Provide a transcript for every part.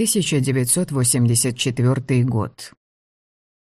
1984 год.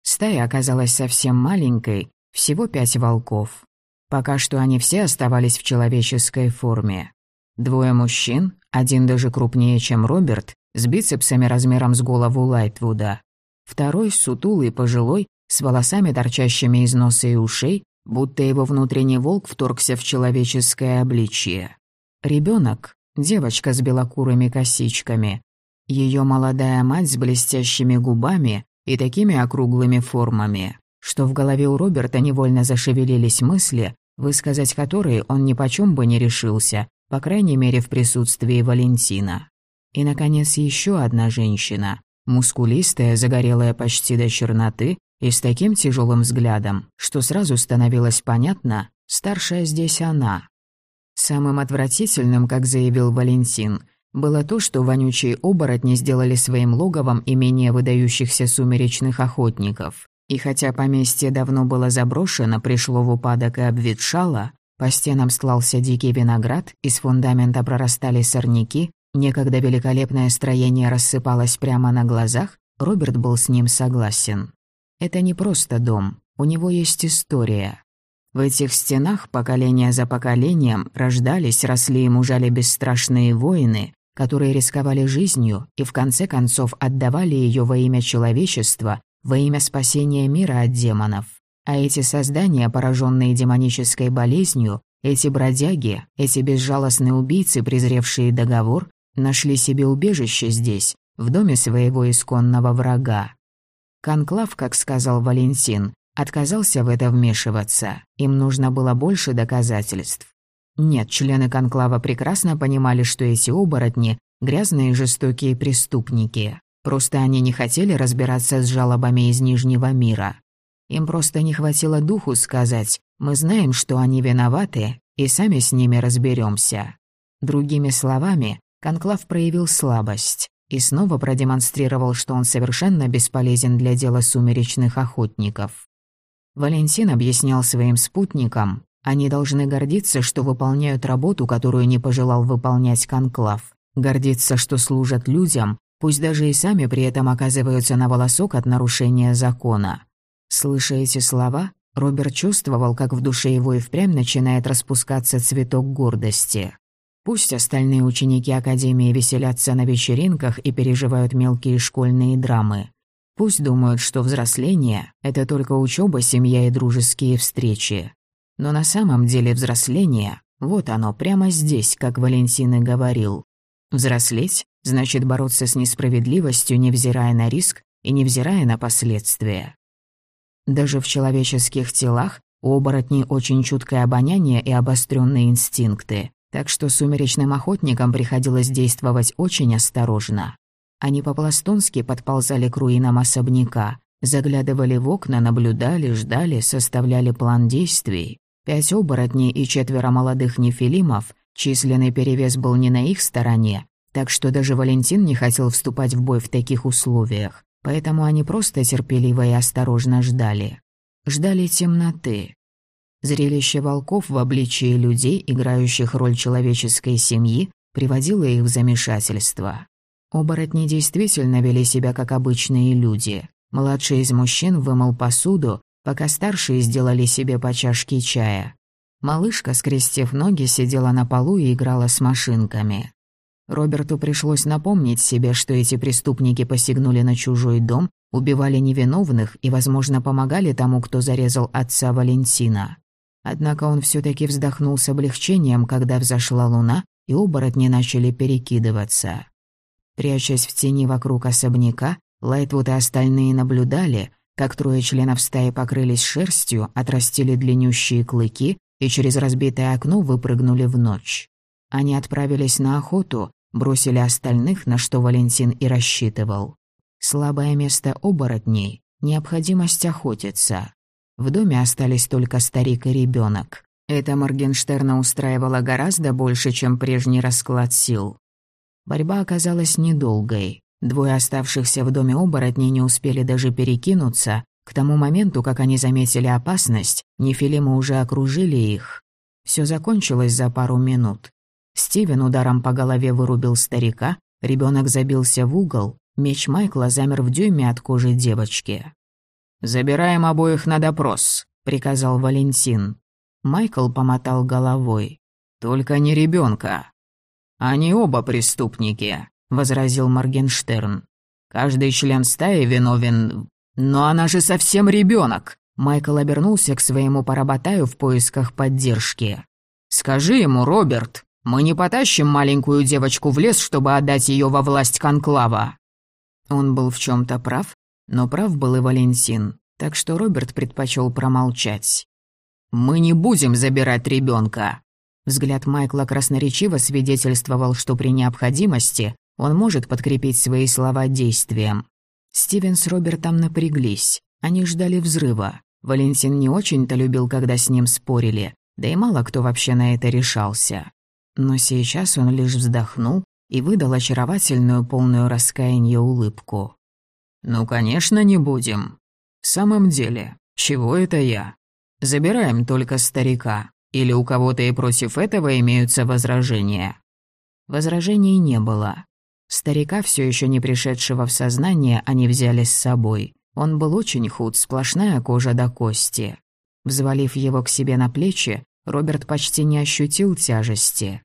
Стая оказалась совсем маленькой, всего пять волков. Пока что они все оставались в человеческой форме. Двое мужчин, один даже крупнее, чем Роберт, с бицепсами размером с голову Лайтвуда. Второй, сутулый, пожилой, с волосами, торчащими из носа и ушей, будто его внутренний волк вторгся в человеческое обличье. Ребенок, девочка с белокурыми косичками. Ее молодая мать с блестящими губами и такими округлыми формами, что в голове у Роберта невольно зашевелились мысли, высказать которые он ни почем бы не решился, по крайней мере в присутствии Валентина. И, наконец, еще одна женщина, мускулистая, загорелая почти до черноты и с таким тяжелым взглядом, что сразу становилось понятно, старшая здесь она. Самым отвратительным, как заявил Валентин, было то, что вонючие оборотни сделали своим логовом имение выдающихся сумеречных охотников. И хотя поместье давно было заброшено, пришло в упадок и обветшало, по стенам склался дикий виноград, из фундамента прорастали сорняки, некогда великолепное строение рассыпалось прямо на глазах, Роберт был с ним согласен. Это не просто дом, у него есть история. В этих стенах поколение за поколением рождались, росли и мужали бесстрашные воины, которые рисковали жизнью и в конце концов отдавали ее во имя человечества, во имя спасения мира от демонов. А эти создания, пораженные демонической болезнью, эти бродяги, эти безжалостные убийцы, презревшие договор, нашли себе убежище здесь, в доме своего исконного врага. Конклав, как сказал Валентин, отказался в это вмешиваться, им нужно было больше доказательств. Нет, члены конклава прекрасно понимали, что эти оборотни – грязные жестокие преступники. Просто они не хотели разбираться с жалобами из Нижнего мира. Им просто не хватило духу сказать «мы знаем, что они виноваты, и сами с ними разберемся. Другими словами, Конклав проявил слабость и снова продемонстрировал, что он совершенно бесполезен для дела сумеречных охотников. Валентин объяснял своим спутникам, они должны гордиться, что выполняют работу, которую не пожелал выполнять Конклав. Гордиться, что служат людям, пусть даже и сами при этом оказываются на волосок от нарушения закона. Слыша эти слова, Роберт чувствовал, как в душе его и впрямь начинает распускаться цветок гордости. Пусть остальные ученики Академии веселятся на вечеринках и переживают мелкие школьные драмы. Пусть думают, что взросление — это только учеба, семья и дружеские встречи. Но на самом деле взросление, вот оно, прямо здесь, как Валентин и говорил. Взрослеть значит бороться с несправедливостью, невзирая на риск и невзирая на последствия. Даже в человеческих телах у оборотней очень чуткое обоняние и обостренные инстинкты, так что сумеречным охотникам приходилось действовать очень осторожно. Они по-пластунски подползали к руинам особняка, заглядывали в окна, наблюдали, ждали, составляли план действий. Пять оборотней и четверо молодых нефилимов, численный перевес был не на их стороне, так что даже Валентин не хотел вступать в бой в таких условиях, поэтому они просто терпеливо и осторожно ждали. Ждали темноты. Зрелище волков в обличии людей, играющих роль человеческой семьи, приводило их в замешательство. Оборотни действительно вели себя как обычные люди. Младший из мужчин вымыл посуду, пока старшие сделали себе по чашке чая. Малышка, скрестив ноги, сидела на полу и играла с машинками. Роберту пришлось напомнить себе, что эти преступники посягнули на чужой дом, убивали невиновных и, возможно, помогали тому, кто зарезал отца Валентина. Однако он все таки вздохнул с облегчением, когда взошла луна, и оборотни начали перекидываться. Прячась в тени вокруг особняка, Лайтвуд и остальные наблюдали, как трое членов стаи покрылись шерстью, отрастили длиннющие клыки и через разбитое окно выпрыгнули в ночь. Они отправились на охоту, бросили остальных, на что Валентин и рассчитывал. Слабое место оборотней — необходимость охотиться. В доме остались только старик и ребенок. Это Моргенштерна устраивало гораздо больше, чем прежний расклад сил. Борьба оказалась недолгой. Двое оставшихся в доме оборотней не успели даже перекинуться. К тому моменту, как они заметили опасность, нефилимы уже окружили их. Все закончилось за пару минут. Стивен ударом по голове вырубил старика, ребенок забился в угол, Меч Майкла замер в дюйме от кожи девочки. «Забираем обоих на допрос», — приказал Валентин. Майкл помотал головой. «Только не ребенка. «Они оба преступники», — возразил Моргенштерн. «Каждый член стаи виновен. Но она же совсем ребенок. Майкл обернулся к своему поработаю в поисках поддержки. «Скажи ему, Роберт, мы не потащим маленькую девочку в лес, чтобы отдать ее во власть конклава». Он был в чем то прав, но прав был и Валентин, так что Роберт предпочел промолчать. «Мы не будем забирать ребенка. Взгляд Майкла красноречиво свидетельствовал, что при необходимости он может подкрепить свои слова действием. Стивен с Робертом напряглись. Они ждали взрыва. Валентин не очень-то любил, когда с ним спорили, да и мало кто вообще на это решался. Но сейчас он лишь вздохнул и выдал очаровательную, полную раскаяния улыбку. «Ну, конечно, не будем. В самом деле, чего это я? Забираем только старика. Или у кого-то и против этого имеются возражения?» Возражений не было. Старика, все еще не пришедшего в сознание, они взяли с собой. Он был очень худ, сплошная кожа до кости. Взвалив его к себе на плечи, Роберт почти не ощутил тяжести.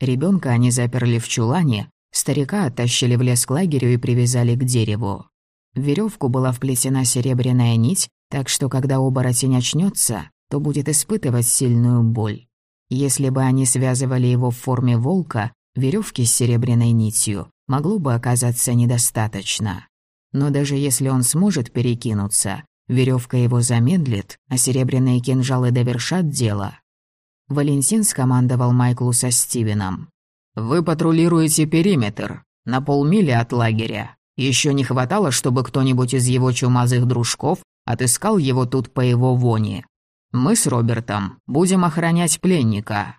Ребенка они заперли в чулане, старика оттащили в лес к лагерю и привязали к дереву. В веревку была вплетена серебряная нить, так что когда оборотень очнется, то будет испытывать сильную боль. Если бы они связывали его в форме волка, веревки с серебряной нитью могло бы оказаться недостаточно. Но даже если он сможет перекинуться, веревка его замедлит, а серебряные кинжалы довершат дело. Валентин скомандовал Майклу со Стивеном. «Вы патрулируете периметр, на полмили от лагеря. Еще не хватало, чтобы кто-нибудь из его чумазых дружков отыскал его тут по его воне. Мы с Робертом будем охранять пленника».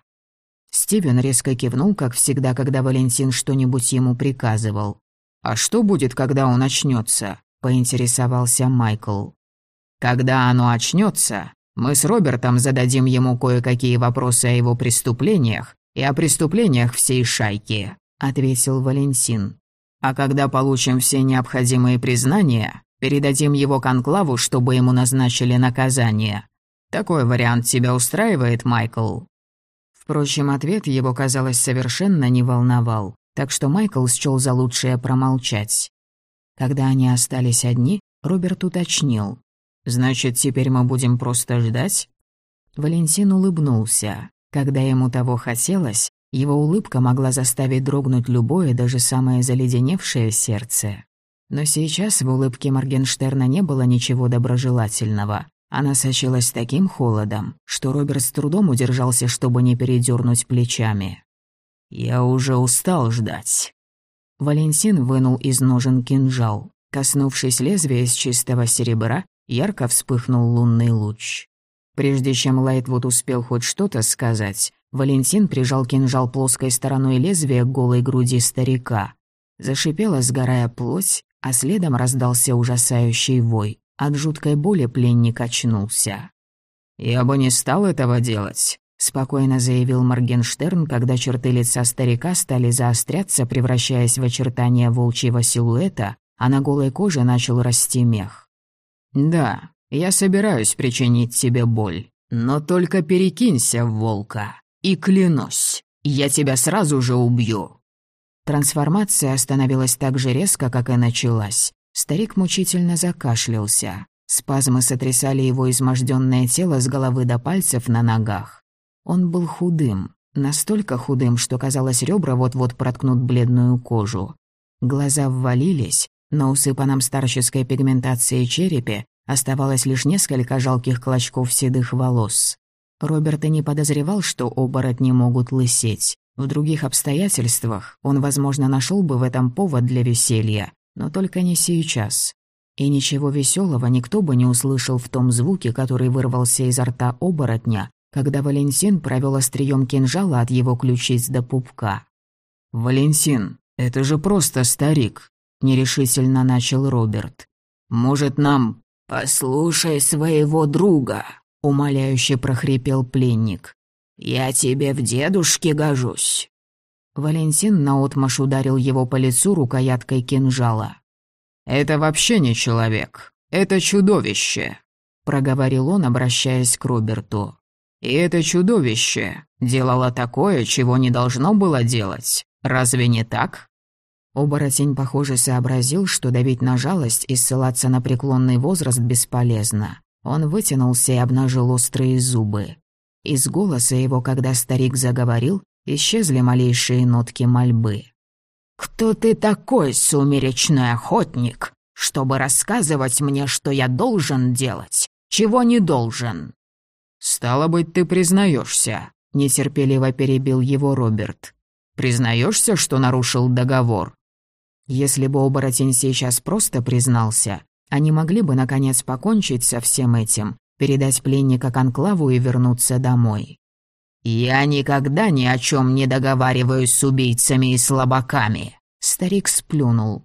Стивен резко кивнул, как всегда, когда Валентин что-нибудь ему приказывал. «А что будет, когда он очнется? поинтересовался Майкл. «Когда оно очнется, мы с Робертом зададим ему кое-какие вопросы о его преступлениях и о преступлениях всей шайки», — ответил Валентин. «А когда получим все необходимые признания, передадим его конклаву, чтобы ему назначили наказание. Такой вариант тебя устраивает, Майкл?» Впрочем, ответ его, казалось, совершенно не волновал, так что Майкл счёл за лучшее промолчать. Когда они остались одни, Роберт уточнил. «Значит, теперь мы будем просто ждать?» Валентин улыбнулся. Когда ему того хотелось, его улыбка могла заставить дрогнуть любое, даже самое заледеневшее сердце. Но сейчас в улыбке Моргенштерна не было ничего доброжелательного. Она сочилась таким холодом, что Роберт с трудом удержался, чтобы не передернуть плечами. «Я уже устал ждать». Валентин вынул из ножен кинжал. Коснувшись лезвия из чистого серебра, ярко вспыхнул лунный луч. Прежде чем Лайтвуд успел хоть что-то сказать, Валентин прижал кинжал плоской стороной лезвия к голой груди старика. Зашипела, сгорая плоть, а следом раздался ужасающий вой. От жуткой боли пленник очнулся. «Я бы не стал этого делать», — спокойно заявил Моргенштерн, когда черты лица старика стали заостряться, превращаясь в очертания волчьего силуэта, а на голой коже начал расти мех. «Да, я собираюсь причинить тебе боль, но только перекинься в волка, и клянусь, я тебя сразу же убью». Трансформация остановилась так же резко, как и началась. Старик мучительно закашлялся. Спазмы сотрясали его изможденное тело с головы до пальцев на ногах. Он был худым, настолько худым, что казалось, ребра вот-вот проткнут бледную кожу. Глаза ввалились, на усыпанном старческой пигментацией черепе оставалось лишь несколько жалких клочков седых волос. Роберт и не подозревал, что оборотни могут лысеть. В других обстоятельствах он, возможно, нашел бы в этом повод для веселья, но только не сейчас. И ничего веселого никто бы не услышал в том звуке, который вырвался изо рта оборотня, когда Валентин провел острием кинжала от его ключиц до пупка. «Валентин, это же просто старик», — нерешительно начал Роберт. «Может, нам...» «Послушай своего друга», — умоляюще прохрипел пленник. «Я тебе в дедушке гожусь». Валентин наотмашь ударил его по лицу рукояткой кинжала. «Это вообще не человек. Это чудовище», — проговорил он, обращаясь к Роберту. «И это чудовище делало такое, чего не должно было делать. Разве не так?» Оборотень, похоже, сообразил, что давить на жалость и ссылаться на преклонный возраст бесполезно. Он вытянулся и обнажил острые зубы. Из голоса его, когда старик заговорил, исчезли малейшие нотки мольбы. «Кто ты такой, сумеречный охотник, чтобы рассказывать мне, что я должен делать, чего не должен?» «Стало быть, ты признаешься», — нетерпеливо перебил его Роберт. «Признаешься, что нарушил договор?» Если бы оборотень сейчас просто признался, они могли бы, наконец, покончить со всем этим, передать пленника Конклаву и вернуться домой. «Я никогда ни о чем не договариваюсь с убийцами и слабаками», — старик сплюнул.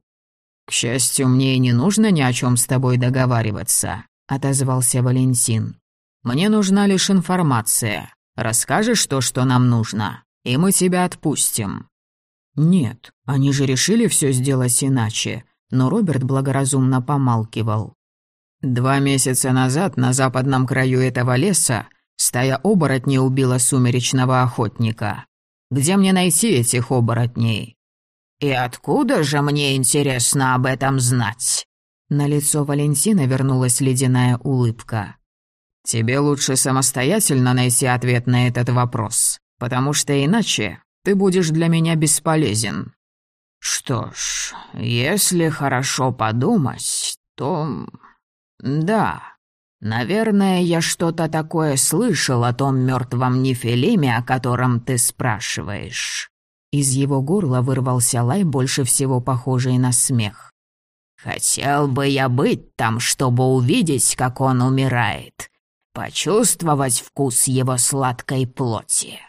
«К счастью, мне и не нужно ни о чем с тобой договариваться», — отозвался Валентин. «Мне нужна лишь информация. Расскажешь то, что нам нужно, и мы тебя отпустим». «Нет, они же решили все сделать иначе», но Роберт благоразумно помалкивал. «Два месяца назад на западном краю этого леса Стая оборотней убила сумеречного охотника. Где мне найти этих оборотней? И откуда же мне интересно об этом знать? На лицо Валентина вернулась ледяная улыбка. Тебе лучше самостоятельно найти ответ на этот вопрос, потому что иначе ты будешь для меня бесполезен. Что ж, если хорошо подумать, то... Да, «Наверное, я что-то такое слышал о том мертвом нефилиме, о котором ты спрашиваешь». Из его горла вырвался лай, больше всего похожий на смех. «Хотел бы я быть там, чтобы увидеть, как он умирает, почувствовать вкус его сладкой плоти.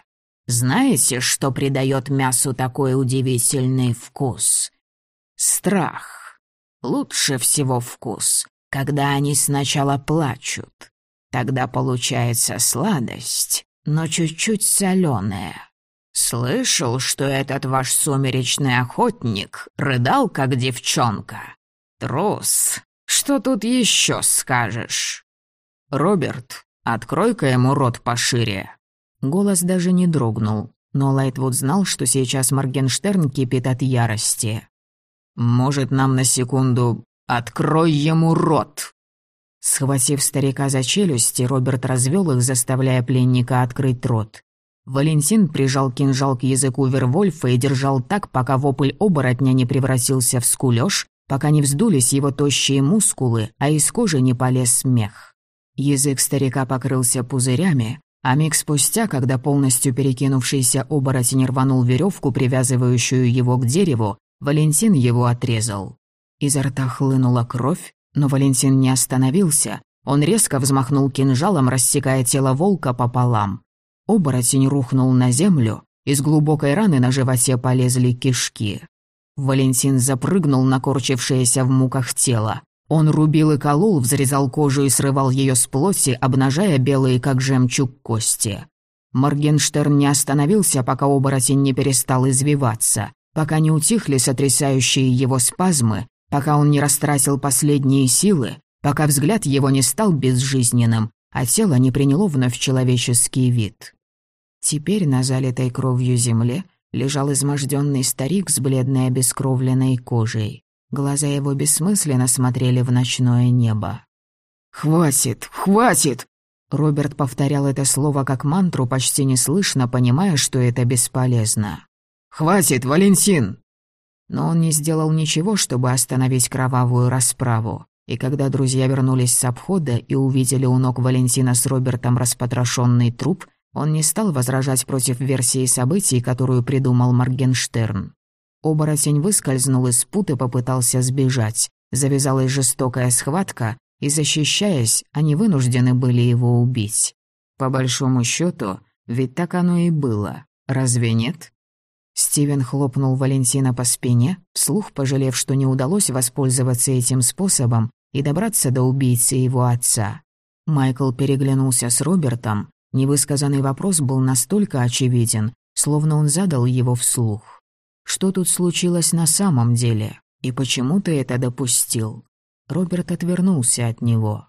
Знаете, что придает мясу такой удивительный вкус? Страх. Лучше всего вкус, когда они сначала плачут. Тогда получается сладость, но чуть-чуть соленая. Слышал, что этот ваш сумеречный охотник рыдал, как девчонка. Трус, что тут еще скажешь? Роберт, открой-ка ему рот пошире. Голос даже не дрогнул, но Лайтвуд знал, что сейчас Моргенштерн кипит от ярости. «Может, нам на секунду «Открой ему рот!» Схватив старика за челюсти, Роберт развел их, заставляя пленника открыть рот. Валентин прижал кинжал к языку Вервольфа и держал так, пока вопль оборотня не превратился в скулёж, пока не вздулись его тощие мускулы, а из кожи не полез смех. Язык старика покрылся пузырями, а миг спустя, когда полностью перекинувшийся оборотень рванул веревку, привязывающую его к дереву, Валентин его отрезал. Изо рта хлынула кровь, но Валентин не остановился. Он резко взмахнул кинжалом, рассекая тело волка пополам. Оборотень рухнул на землю, из глубокой раны на животе полезли кишки. Валентин запрыгнул на корчившееся в муках тело. Он рубил и колол, взрезал кожу и срывал ее с плоти, обнажая белые, как жемчуг, кости. Моргенштерн не остановился, пока оборотень не перестал извиваться, пока не утихли сотрясающие его спазмы, пока он не растратил последние силы, пока взгляд его не стал безжизненным, а тело не приняло вновь человеческий вид. Теперь на залитой кровью земле лежал изможденный старик с бледной обескровленной кожей. Глаза его бессмысленно смотрели в ночное небо. «Хватит! Хватит!» Роберт повторял это слово как мантру, почти неслышно, понимая, что это бесполезно. «Хватит, Валентин! Но он не сделал ничего, чтобы остановить кровавую расправу. И когда друзья вернулись с обхода и увидели у ног Валентина с Робертом распотрошенный труп, он не стал возражать против версии событий, которую придумал Моргенштерн. Оборотень выскользнул из пут и попытался сбежать. Завязалась жестокая схватка, и, защищаясь, они вынуждены были его убить. По большому счету, ведь так оно и было. Разве нет? Стивен хлопнул Валентина по спине, вслух пожалев, что не удалось воспользоваться этим способом и добраться до убийцы его отца. Майкл переглянулся с Робертом. Невысказанный вопрос был настолько очевиден, словно он задал его вслух. Что тут случилось на самом деле? И почему ты это допустил?» Роберт отвернулся от него.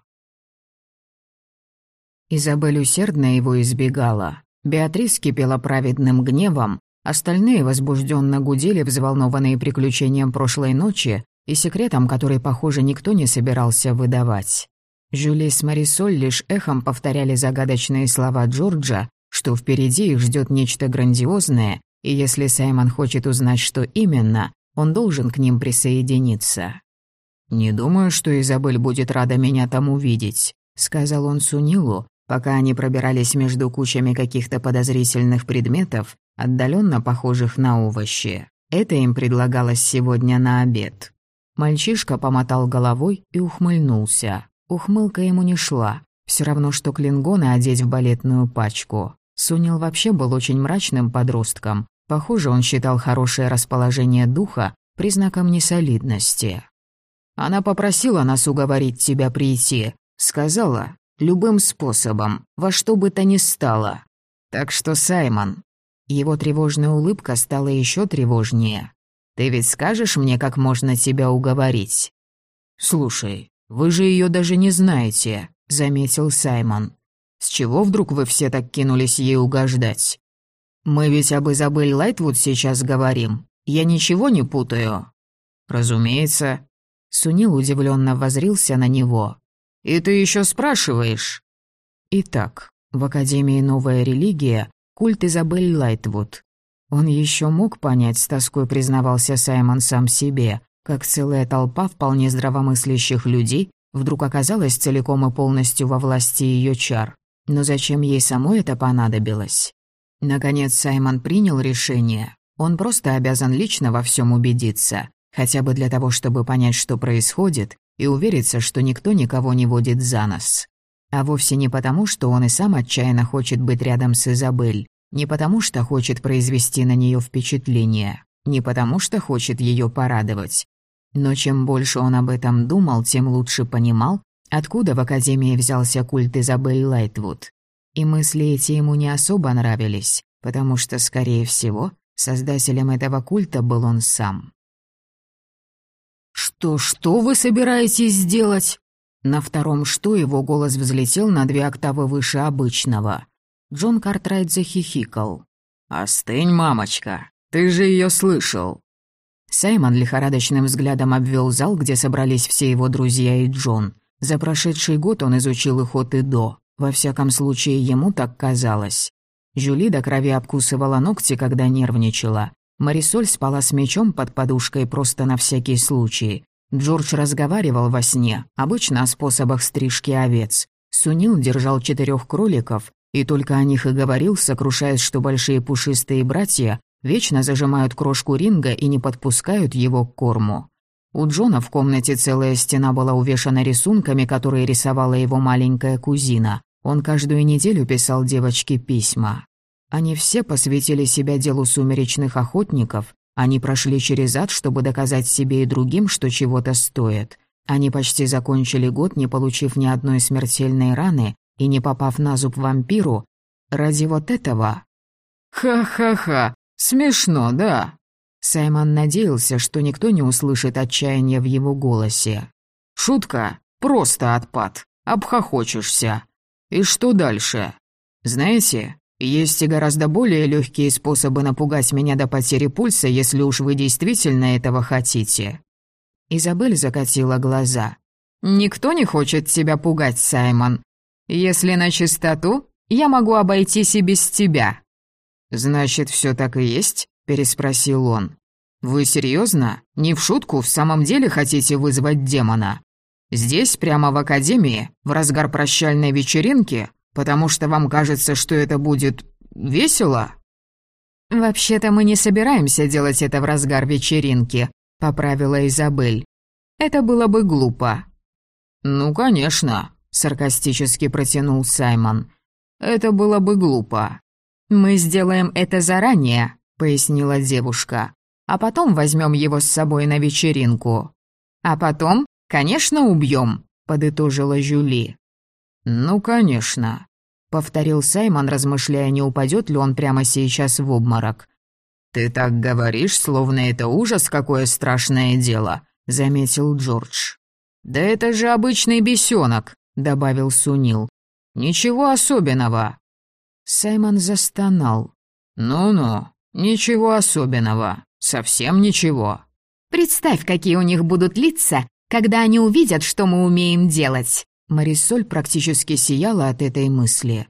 Изабель усердно его избегала. Беатрис кипела праведным гневом, остальные возбужденно гудели, взволнованные приключением прошлой ночи и секретом, который, похоже, никто не собирался выдавать. Жюли с Марисоль лишь эхом повторяли загадочные слова Джорджа, что впереди их ждет нечто грандиозное, и если Саймон хочет узнать, что именно, он должен к ним присоединиться. «Не думаю, что Изабель будет рада меня там увидеть», — сказал он Сунилу, пока они пробирались между кучами каких-то подозрительных предметов, отдаленно похожих на овощи. Это им предлагалось сегодня на обед. Мальчишка помотал головой и ухмыльнулся. Ухмылка ему не шла. Все равно, что клингона одеть в балетную пачку. Сунил вообще был очень мрачным подростком. Похоже, он считал хорошее расположение духа признаком несолидности. «Она попросила нас уговорить тебя прийти», — сказала, любым способом, во что бы то ни стало. Так что, Саймон...» Его тревожная улыбка стала еще тревожнее. «Ты ведь скажешь мне, как можно тебя уговорить?» «Слушай, вы же ее даже не знаете», — заметил Саймон. «С чего вдруг вы все так кинулись ей угождать?» «Мы ведь об Изабель Лайтвуд сейчас говорим. Я ничего не путаю?» «Разумеется». Сунил удивленно возрился на него. «И ты еще спрашиваешь?» Итак, в Академии «Новая религия» культ Изабель Лайтвуд. Он еще мог понять, с тоской признавался Саймон сам себе, как целая толпа вполне здравомыслящих людей вдруг оказалась целиком и полностью во власти ее чар. Но зачем ей самой это понадобилось? Наконец Саймон принял решение. Он просто обязан лично во всем убедиться, хотя бы для того, чтобы понять, что происходит, и увериться, что никто никого не водит за нос. А вовсе не потому, что он и сам отчаянно хочет быть рядом с Изабель, не потому что хочет произвести на нее впечатление, не потому что хочет ее порадовать. Но чем больше он об этом думал, тем лучше понимал, откуда в Академии взялся культ Изабель Лайтвуд. И мысли эти ему не особо нравились, потому что, скорее всего, создателем этого культа был он сам. «Что, что вы собираетесь сделать?» На втором «что» его голос взлетел на две октавы выше обычного. Джон Картрайт захихикал. «Остынь, мамочка, ты же ее слышал». Саймон лихорадочным взглядом обвел зал, где собрались все его друзья и Джон. За прошедший год он изучил их от и до. Во всяком случае, ему так казалось. Жюли до крови обкусывала ногти, когда нервничала. Марисоль спала с мечом под подушкой просто на всякий случай. Джордж разговаривал во сне, обычно о способах стрижки овец. Сунил держал четырех кроликов, и только о них и говорил, сокрушаясь, что большие пушистые братья вечно зажимают крошку ринга и не подпускают его к корму. У Джона в комнате целая стена была увешана рисунками, которые рисовала его маленькая кузина. Он каждую неделю писал девочке письма. Они все посвятили себя делу сумеречных охотников, они прошли через ад, чтобы доказать себе и другим, что чего-то стоит. Они почти закончили год, не получив ни одной смертельной раны и не попав на зуб вампиру. Ради вот этого... «Ха-ха-ха! Смешно, да?» Саймон надеялся, что никто не услышит отчаяния в его голосе. «Шутка? Просто отпад. Обхохочешься. И что дальше? Знаете, есть и гораздо более легкие способы напугать меня до потери пульса, если уж вы действительно этого хотите». Изабель закатила глаза. «Никто не хочет тебя пугать, Саймон. Если на чистоту, я могу обойтись и без тебя». «Значит, все так и есть?» – переспросил он. «Вы серьезно? Не в шутку, в самом деле хотите вызвать демона? Здесь, прямо в академии, в разгар прощальной вечеринки, потому что вам кажется, что это будет весело?» «Вообще-то мы не собираемся делать это в разгар вечеринки», — поправила Изабель. «Это было бы глупо». «Ну, конечно», — саркастически протянул Саймон. «Это было бы глупо». «Мы сделаем это заранее», — пояснила девушка. «А потом возьмем его с собой на вечеринку». «А потом, конечно, убьем», — подытожила Жюли. «Ну, конечно», — повторил Саймон, размышляя, не упадет ли он прямо сейчас в обморок. «Ты так говоришь, словно это ужас, какое страшное дело. — заметил Джордж. «Да это же обычный бесенок», — добавил Сунил. «Ничего особенного». Саймон застонал. «Ну-ну, ничего особенного. Совсем ничего». «Представь, какие у них будут лица, когда они увидят, что мы умеем делать». Марисоль практически сияла от этой мысли.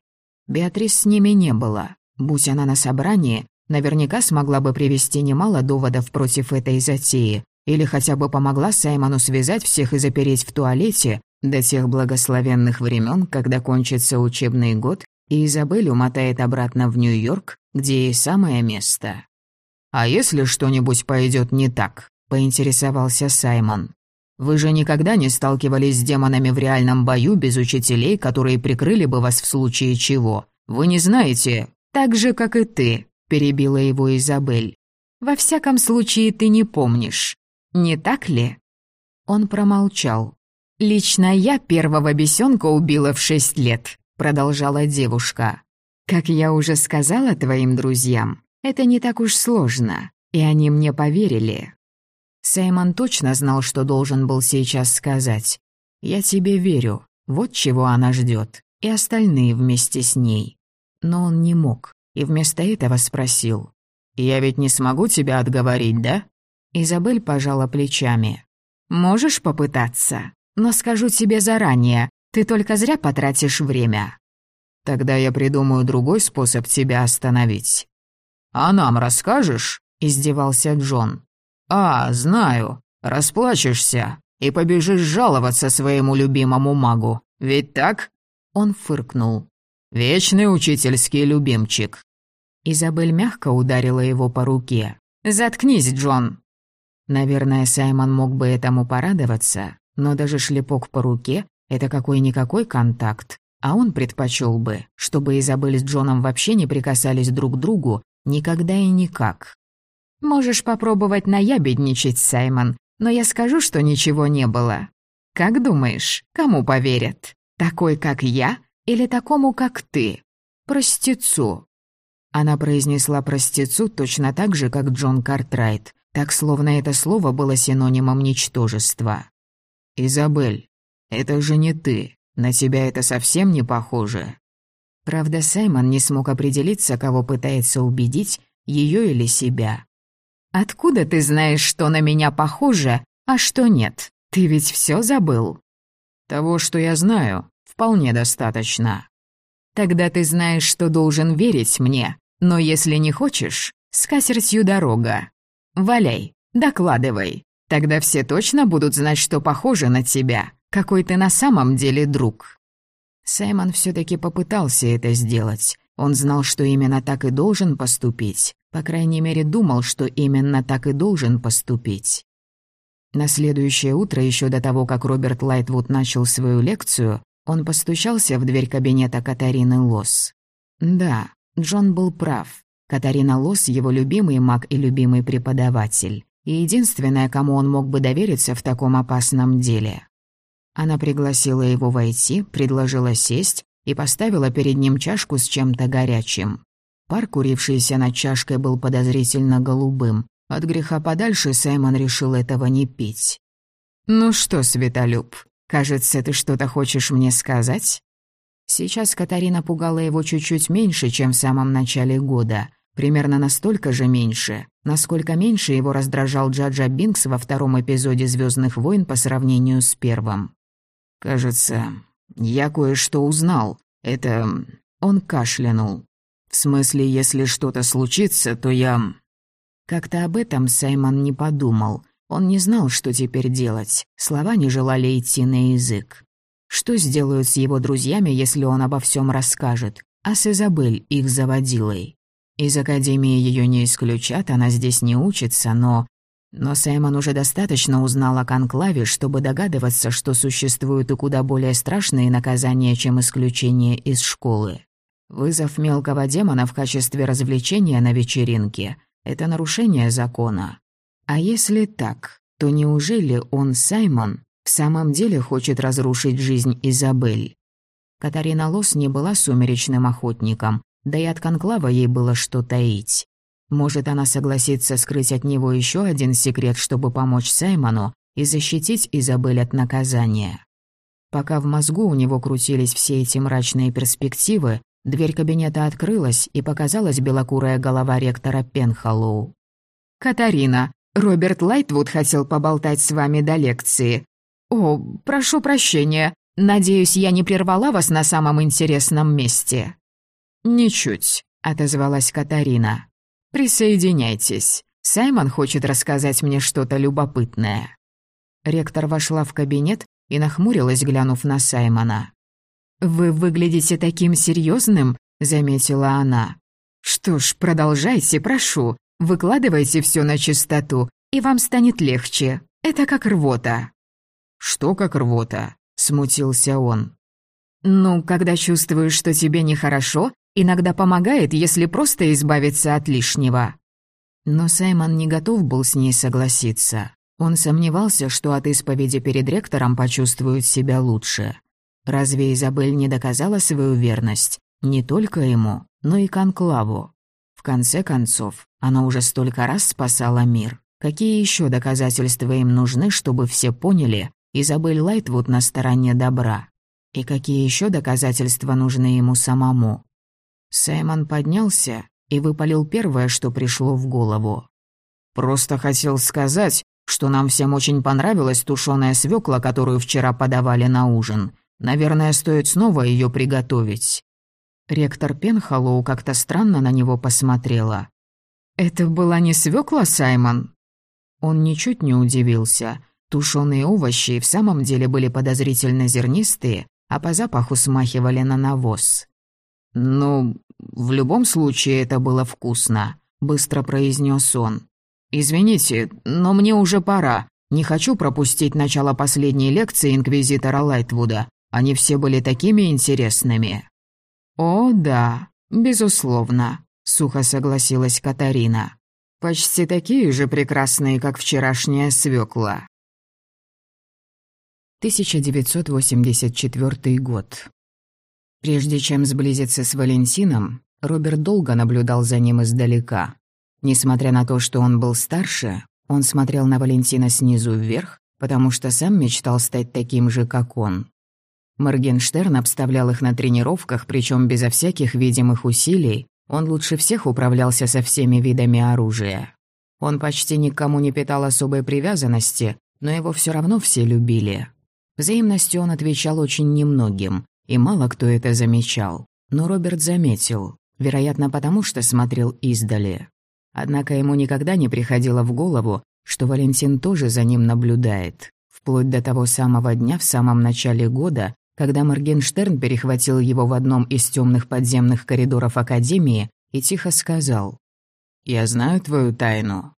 Беатрис с ними не было. Будь она на собрании, наверняка смогла бы привести немало доводов против этой затеи, или хотя бы помогла Саймону связать всех и запереть в туалете до тех благословенных времен, когда кончится учебный год, и Изабель умотает обратно в Нью-Йорк, где ей самое место. «А если что-нибудь пойдет не так?» — поинтересовался Саймон. «Вы же никогда не сталкивались с демонами в реальном бою без учителей, которые прикрыли бы вас в случае чего? Вы не знаете, так же, как и ты», — перебила его Изабель. «Во всяком случае, ты не помнишь. Не так ли?» Он промолчал. «Лично я первого бесенка убила в шесть лет», — продолжала девушка. «Как я уже сказала твоим друзьям, это не так уж сложно, и они мне поверили». Саймон точно знал, что должен был сейчас сказать. «Я тебе верю, вот чего она ждет, и остальные вместе с ней». Но он не мог, и вместо этого спросил. «Я ведь не смогу тебя отговорить, да?» Изабель пожала плечами. «Можешь попытаться, но скажу тебе заранее, ты только зря потратишь время». «Тогда я придумаю другой способ тебя остановить». «А нам расскажешь?» – издевался Джон. «А, знаю. Расплачешься и побежишь жаловаться своему любимому магу. Ведь так?» Он фыркнул. «Вечный учительский любимчик». Изабель мягко ударила его по руке. «Заткнись, Джон!» Наверное, Саймон мог бы этому порадоваться, но даже шлепок по руке — это какой-никакой контакт, а он предпочел бы, чтобы Изабель с Джоном вообще не прикасались друг к другу никогда и никак. «Можешь попробовать наябедничать, Саймон, но я скажу, что ничего не было. Как думаешь, кому поверят? Такой, как я, или такому, как ты? Простецу?» Она произнесла простецу точно так же, как Джон Картрайт, так словно это слово было синонимом ничтожества. «Изабель, это же не ты, на тебя это совсем не похоже». Правда, Саймон не смог определиться, кого пытается убедить, ее или себя. «Откуда ты знаешь, что на меня похоже, а что нет? Ты ведь все забыл?» «Того, что я знаю, вполне достаточно». «Тогда ты знаешь, что должен верить мне, но если не хочешь, с катертью дорога». Валяй, докладывай. Тогда все точно будут знать, что похоже на тебя. Какой ты на самом деле друг». Саймон все-таки попытался это сделать. Он знал, что именно так и должен поступить. По крайней мере, думал, что именно так и должен поступить. На следующее утро, еще до того, как Роберт Лайтвуд начал свою лекцию, он постучался в дверь кабинета Катарины Лос. Да, Джон был прав. Катарина Лос – его любимый маг и любимый преподаватель, и единственная, кому он мог бы довериться в таком опасном деле. Она пригласила его войти, предложила сесть и поставила перед ним чашку с чем-то горячим. Пар, курившийся над чашкой, был подозрительно голубым. От греха подальше Саймон решил этого не пить. «Ну что, Светолюб, кажется, ты что-то хочешь мне сказать?» Сейчас Катарина пугала его чуть-чуть меньше, чем в самом начале года. Примерно настолько же меньше, насколько меньше его раздражал Джаджа Бинкс во втором эпизоде «Звездных войн» по сравнению с первым. «Кажется, я кое-что узнал. Это...» Он кашлянул. «В смысле, если что-то случится, то я...» Как-то об этом Саймон не подумал. Он не знал, что теперь делать. Слова не желали идти на язык. Что сделают с его друзьями, если он обо всем расскажет? А с Изабель, их заводилой? Из академии ее не исключат, она здесь не учится, но... Но Саймон уже достаточно узнал о конклаве, чтобы догадываться, что существуют и куда более страшные наказания, чем исключение из школы. Вызов мелкого демона в качестве развлечения на вечеринке — это нарушение закона. А если так, то неужели он, Саймон, в самом деле хочет разрушить жизнь Изабель. Катарина Лос не была сумеречным охотником, да и от конклава ей было что таить. Может, она согласится скрыть от него еще один секрет, чтобы помочь Саймону, и защитить Изабель от наказания. Пока в мозгу у него крутились все эти мрачные перспективы, дверь кабинета открылась, и показалась белокурая голова ректора Пенхоллоу. «Катарина, Роберт Лайтвуд хотел поболтать с вами до лекции. О, прошу прощения, надеюсь, я не прервала вас на самом интересном месте». «Ничуть», — отозвалась Катарина. «Присоединяйтесь. Саймон хочет рассказать мне что-то любопытное». Ректор вошла в кабинет и нахмурилась, глянув на Саймона. «Вы выглядите таким серьезным, заметила она. «Что ж, продолжайте, прошу. Выкладывайте все на чистоту, и вам станет легче. Это как рвота». «Что как рвота?» — смутился он. «Ну, когда чувствуешь, что тебе нехорошо, иногда помогает, если просто избавиться от лишнего». Но Саймон не готов был с ней согласиться. Он сомневался, что от исповеди перед ректором почувствует себя лучше. Разве Изабель не доказала свою верность? Не только ему, но и Конклаву. В конце концов, она уже столько раз спасала мир. Какие еще доказательства им нужны, чтобы все поняли, Изабель Лайтвуд на стороне добра? И какие еще доказательства нужны ему самому? Саймон поднялся и выпалил первое, что пришло в голову. «Просто хотел сказать, что нам всем очень понравилась тушеная свекла, которую вчера подавали на ужин. Наверное, стоит снова ее приготовить». Ректор Пенхоллоу как-то странно на него посмотрела. «Это была не свекла, Саймон?» Он ничуть не удивился. Тушеные овощи в самом деле были подозрительно зернистые, а по запаху смахивали на навоз. «Ну, в любом случае это было вкусно», — быстро произнес он. «Извините, но мне уже пора. Не хочу пропустить начало последней лекции инквизитора Лайтвуда. Они все были такими интересными». «О, да, безусловно», — сухо согласилась Катарина. «Почти такие же прекрасные, как вчерашняя свекла». 1984 год. Прежде чем сблизиться с Валентином, Роберт долго наблюдал за ним издалека. Несмотря на то, что он был старше, он смотрел на Валентина снизу вверх, потому что сам мечтал стать таким же, как он. Моргенштерн обставлял их на тренировках, причем безо всяких видимых усилий, он лучше всех управлялся со всеми видами оружия. Он почти никому не питал особой привязанности, но его все равно все любили. Взаимностью он отвечал очень немногим, и мало кто это замечал. Но Роберт заметил, вероятно, потому что смотрел издали. Однако ему никогда не приходило в голову, что Валентин тоже за ним наблюдает. Вплоть до того самого дня в самом начале года, когда Моргенштерн перехватил его в одном из темных подземных коридоров Академии и тихо сказал «Я знаю твою тайну».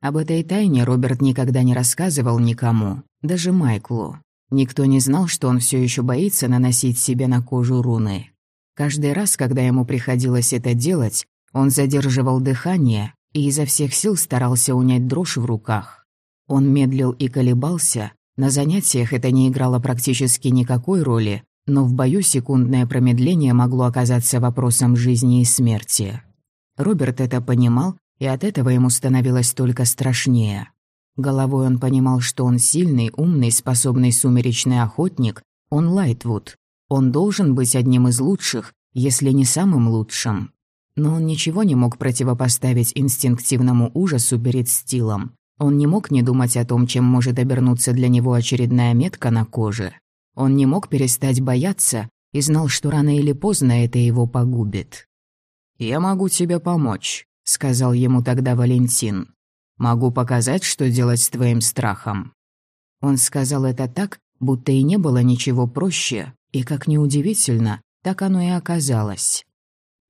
Об этой тайне Роберт никогда не рассказывал никому, даже Майклу. Никто не знал, что он все еще боится наносить себе на кожу руны. Каждый раз, когда ему приходилось это делать, он задерживал дыхание и изо всех сил старался унять дрожь в руках. Он медлил и колебался, на занятиях это не играло практически никакой роли, но в бою секундное промедление могло оказаться вопросом жизни и смерти. Роберт это понимал, и от этого ему становилось только страшнее. Головой он понимал, что он сильный, умный, способный сумеречный охотник, он Лайтвуд. Он должен быть одним из лучших, если не самым лучшим. Но он ничего не мог противопоставить инстинктивному ужасу перед стилом. Он не мог не думать о том, чем может обернуться для него очередная метка на коже. Он не мог перестать бояться и знал, что рано или поздно это его погубит. «Я могу тебе помочь», — сказал ему тогда Валентин. «Могу показать, что делать с твоим страхом». Он сказал это так, будто и не было ничего проще, и, как неудивительно, так оно и оказалось.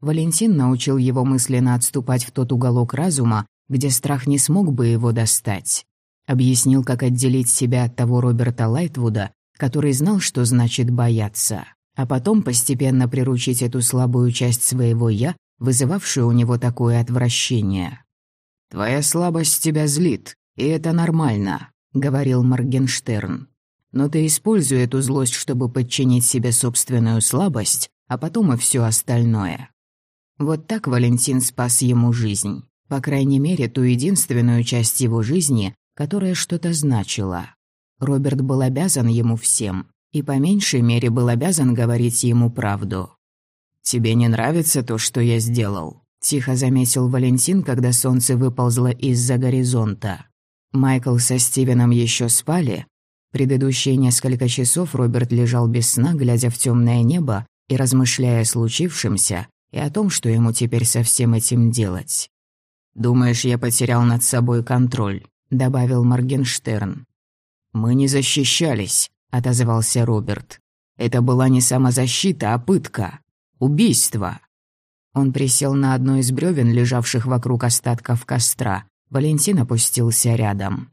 Валентин научил его мысленно отступать в тот уголок разума, где страх не смог бы его достать. Объяснил, как отделить себя от того Роберта Лайтвуда, который знал, что значит бояться, а потом постепенно приручить эту слабую часть своего «я», вызывавшую у него такое отвращение. «Твоя слабость тебя злит, и это нормально», — говорил Моргенштерн. «Но ты используй эту злость, чтобы подчинить себе собственную слабость, а потом и все остальное. Вот так Валентин спас ему жизнь. По крайней мере, ту единственную часть его жизни, которое что-то значило. Роберт был обязан ему всем, и по меньшей мере был обязан говорить ему правду. «Тебе не нравится то, что я сделал?» – тихо заметил Валентин, когда солнце выползло из-за горизонта. Майкл со Стивеном еще спали. Предыдущие несколько часов Роберт лежал без сна, глядя в темное небо и размышляя о случившемся и о том, что ему теперь со всем этим делать. «Думаешь, я потерял над собой контроль?» – добавил Моргенштерн. «Мы не защищались», – отозвался Роберт. «Это была не самозащита, а пытка. Убийство!» Он присел на одно из бревен, лежавших вокруг остатков костра. Валентин опустился рядом.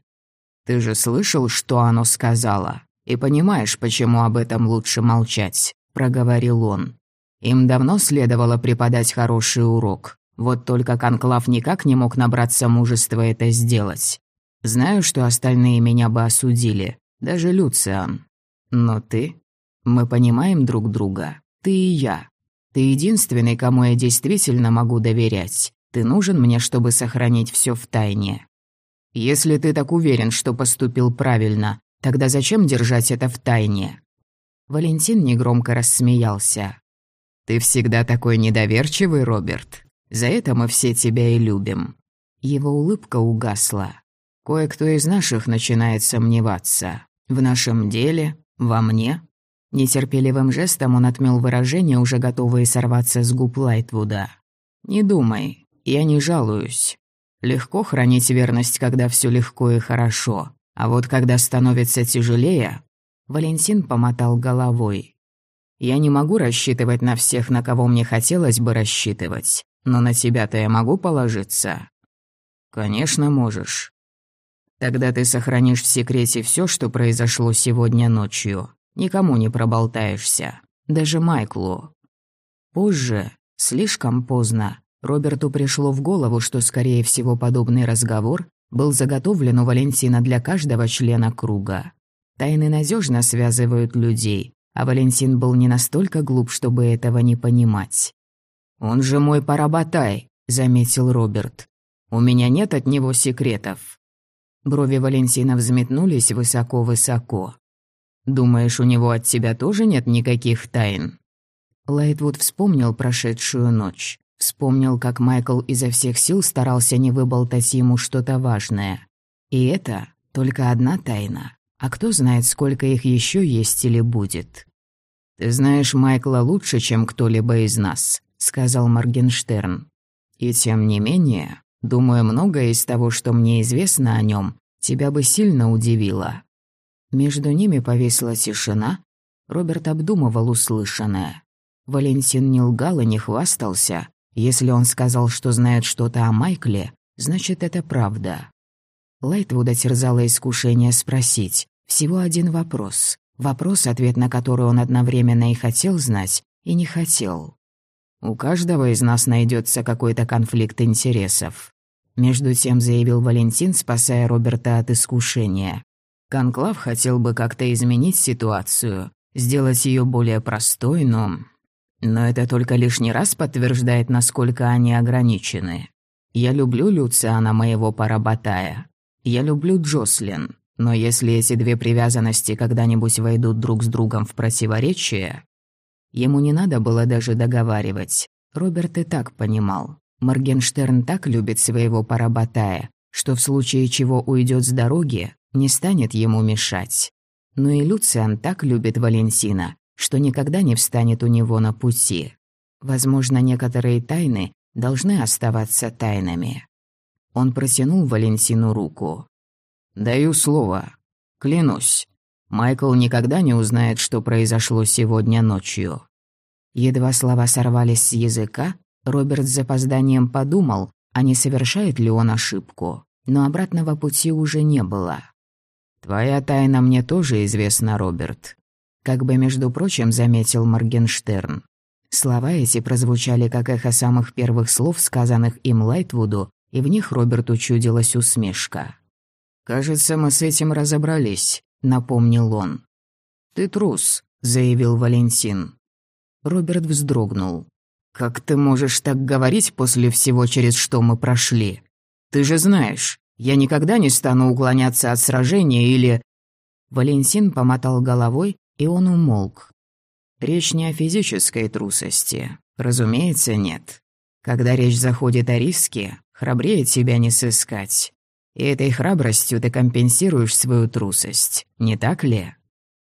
«Ты же слышал, что оно сказала? И понимаешь, почему об этом лучше молчать?» – проговорил он. «Им давно следовало преподать хороший урок. Вот только Конклав никак не мог набраться мужества это сделать. Знаю, что остальные меня бы осудили, даже Люциан. Но ты? Мы понимаем друг друга, ты и я. Ты единственный, кому я действительно могу доверять. Ты нужен мне, чтобы сохранить все в тайне. Если ты так уверен, что поступил правильно, тогда зачем держать это в тайне?» Валентин негромко рассмеялся. «Ты всегда такой недоверчивый, Роберт. За это мы все тебя и любим». Его улыбка угасла. «Кое-кто из наших начинает сомневаться. В нашем деле, во мне, Нетерпеливым жестом он отмел выражение, уже готовые сорваться с губ Лайтвуда. «Не думай, я не жалуюсь. Легко хранить верность, когда все легко и хорошо. А вот когда становится тяжелее...» Валентин помотал головой. «Я не могу рассчитывать на всех, на кого мне хотелось бы рассчитывать. Но на тебя-то я могу положиться?» «Конечно, можешь. Тогда ты сохранишь в секрете все, что произошло сегодня ночью. Никому не проболтаешься, даже Майклу. Позже, слишком поздно, Роберту пришло в голову, что, скорее всего, подобный разговор был заготовлен у Валентина для каждого члена круга. Тайны надежно связывают людей, а Валентин был не настолько глуп, чтобы этого не понимать. «Он же мой парабатай», — заметил Роберт. «У меня нет от него секретов». Брови Валентина взметнулись высоко-высоко. Думаешь, у него от тебя тоже нет никаких тайн?» Лайтвуд вспомнил прошедшую ночь. Вспомнил, как Майкл изо всех сил старался не выболтать ему что-то важное. И это только одна тайна. А кто знает, сколько их еще есть или будет. «Ты знаешь Майкла лучше, чем кто-либо из нас», — сказал Моргенштерн. «И тем не менее, думаю, многое из того, что мне известно о нем, тебя бы сильно удивило. Между ними повесила тишина. Роберт обдумывал услышанное. Валентин не лгал и не хвастался. Если он сказал, что знает что-то о Майкле, значит, это правда. Лайтвуда терзало искушение спросить. Всего один вопрос. Вопрос, ответ на который он одновременно и хотел знать, и не хотел. «У каждого из нас найдется какой-то конфликт интересов», между тем заявил Валентин, спасая Роберта от искушения. Конклав хотел бы как-то изменить ситуацию, сделать ее более простой, но... Но это только лишний раз подтверждает, насколько они ограничены. Я люблю Люциана, моего парабатая. Я люблю Джослин. Но если эти две привязанности когда-нибудь войдут друг с другом в противоречие... Ему не надо было даже договаривать. Роберт и так понимал. Моргенштерн так любит своего парабатая, что в случае чего уйдет с дороги, не станет ему мешать. Но и Люциан так любит Валентина, что никогда не встанет у него на пути. Возможно, некоторые тайны должны оставаться тайнами. Он протянул Валентину руку. «Даю слово. Клянусь. Майкл никогда не узнает, что произошло сегодня ночью». Едва слова сорвались с языка, Роберт с запозданием подумал, а не совершает ли он ошибку. Но обратного пути уже не было. «Твоя тайна мне тоже известна, Роберт», — как бы, между прочим, заметил Моргенштерн. Слова эти прозвучали как эхо самых первых слов, сказанных им Лайтвуду, и в них Роберту чудилась усмешка. «Кажется, мы с этим разобрались», — напомнил он. «Ты трус», — заявил Валентин. Роберт вздрогнул. «Как ты можешь так говорить после всего, через что мы прошли? Ты же знаешь, Я никогда не стану уклоняться от сражения или...» Валентин помотал головой, и он умолк. Речь не о физической трусости. Разумеется, нет. Когда речь заходит о риске, храбрее тебя не сыскать. И этой храбростью ты компенсируешь свою трусость, не так ли?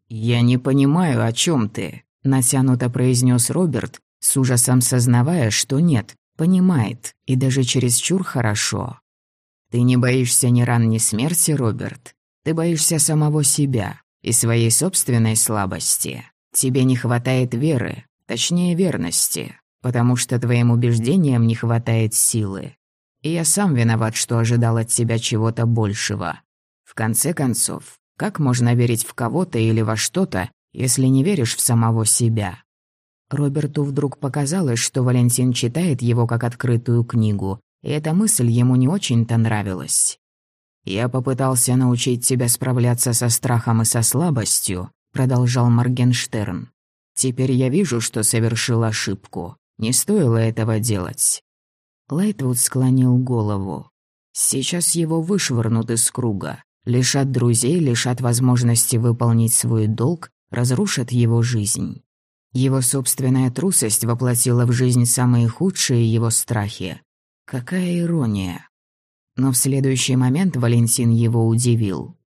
«Я не понимаю, о чем ты», — натянуто произнес Роберт, с ужасом сознавая, что нет, понимает, и даже чересчур хорошо. «Ты не боишься ни ран, ни смерти, Роберт. Ты боишься самого себя и своей собственной слабости. Тебе не хватает веры, точнее верности, потому что твоим убеждениям не хватает силы. И я сам виноват, что ожидал от тебя чего-то большего. В конце концов, как можно верить в кого-то или во что-то, если не веришь в самого себя? Роберту вдруг показалось, что Валентин читает его как открытую книгу, и эта мысль ему не очень-то нравилась. «Я попытался научить тебя справляться со страхом и со слабостью», — продолжал Моргенштерн. «Теперь я вижу, что совершил ошибку. Не стоило этого делать». Лайтвуд склонил голову. Сейчас его вышвырнут из круга. Лишат друзей, лишат возможности выполнить свой долг, разрушат его жизнь. Его собственная трусость воплотила в жизнь самые худшие его страхи. Какая ирония. Но в следующий момент Валентин его удивил.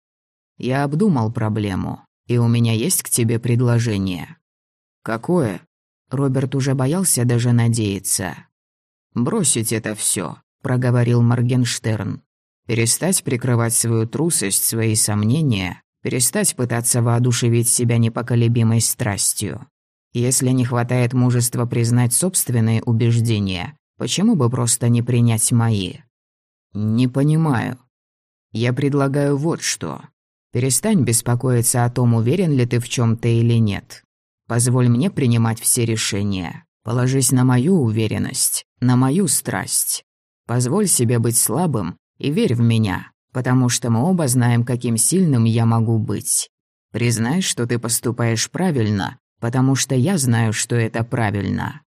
«Я обдумал проблему, и у меня есть к тебе предложение». «Какое?» Роберт уже боялся даже надеяться. «Бросить это все, проговорил Моргенштерн. Перестать прикрывать свою трусость, свои сомнения, перестать пытаться воодушевить себя непоколебимой страстью. Если не хватает мужества признать собственные убеждения, почему бы просто не принять мои? Не понимаю. Я предлагаю вот что. Перестань беспокоиться о том, уверен ли ты в чем то или нет. Позволь мне принимать все решения. Положись на мою уверенность, на мою страсть. Позволь себе быть слабым и верь в меня, потому что мы оба знаем, каким сильным я могу быть. Признай, что ты поступаешь правильно, потому что я знаю, что это правильно.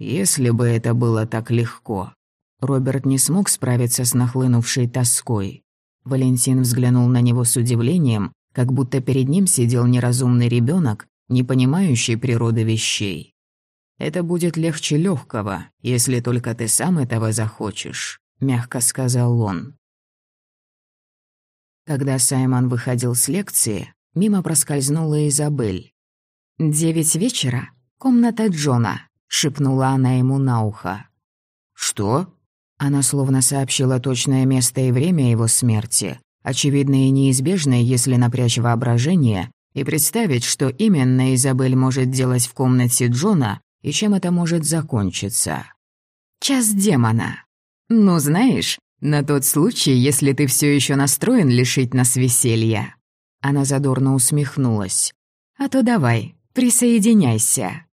Если бы это было так легко. Роберт не смог справиться с нахлынувшей тоской. Валентин взглянул на него с удивлением, как будто перед ним сидел неразумный ребенок, не понимающий природы вещей. Это будет легче легкого, если только ты сам этого захочешь. — мягко сказал он. Когда Саймон выходил с лекции, мимо проскользнула Изабель. «Девять вечера? Комната Джона», — шепнула она ему на ухо. «Что?» Она словно сообщила точное место и время его смерти, очевидное и неизбежное, если напрячь воображение, и представить, что именно Изабель может делать в комнате Джона и чем это может закончиться. «Час демона», «Ну, знаешь, на тот случай, если ты все еще настроен лишить нас веселья». Она задорно усмехнулась. «А то давай, присоединяйся».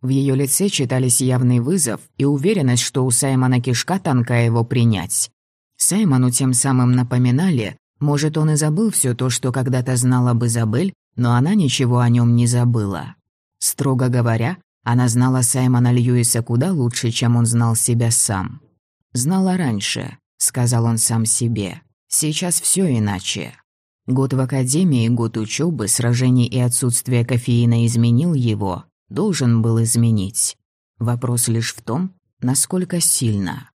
В ее лице читались явный вызов и уверенность, что у Саймона кишка тонкая его принять. Саймону тем самым напоминали, может, он и забыл все то, что когда-то знала об Изабель, но она ничего о нем не забыла. Строго говоря, она знала Саймона Льюиса куда лучше, чем он знал себя сам. «Знала раньше», — сказал он сам себе. «Сейчас все иначе». Год в академии, год учебы, сражений и отсутствие кофеина изменил его, должен был изменить. Вопрос лишь в том, насколько сильно.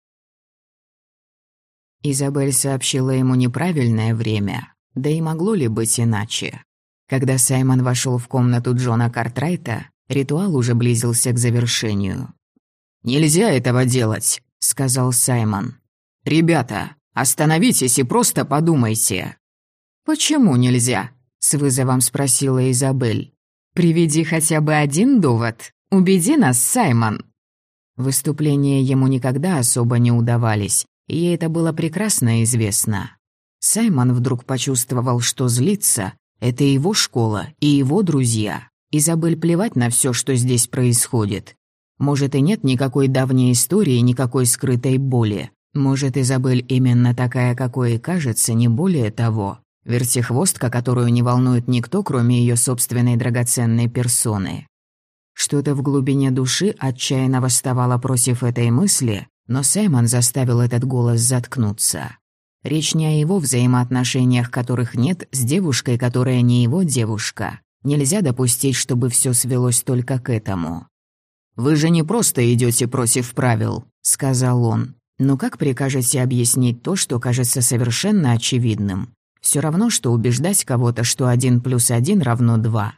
Изабель сообщила ему неправильное время, да и могло ли быть иначе. Когда Саймон вошел в комнату Джона Картрайта, ритуал уже близился к завершению. «Нельзя этого делать!» сказал Саймон. «Ребята, остановитесь и просто подумайте». «Почему нельзя?» — с вызовом спросила Изабель. «Приведи хотя бы один довод. Убеди нас, Саймон». Выступления ему никогда особо не удавались, и ей это было прекрасно известно. Саймон вдруг почувствовал, что злится. Это его школа и его друзья. Изабель плевать на все, что здесь происходит. Может, и нет никакой давней истории, никакой скрытой боли. Может, Изабель именно такая, какой и кажется, не более того. Вертихвостка, которую не волнует никто, кроме ее собственной драгоценной персоны. Что-то в глубине души отчаянно восставало против этой мысли, но Саймон заставил этот голос заткнуться. Речь не о его взаимоотношениях, которых нет, с девушкой, которая не его девушка. Нельзя допустить, чтобы все свелось только к этому. «Вы же не просто идете против правил», — сказал он. «Но как прикажете объяснить то, что кажется совершенно очевидным? Все равно, что убеждать кого-то, что один плюс один равно два.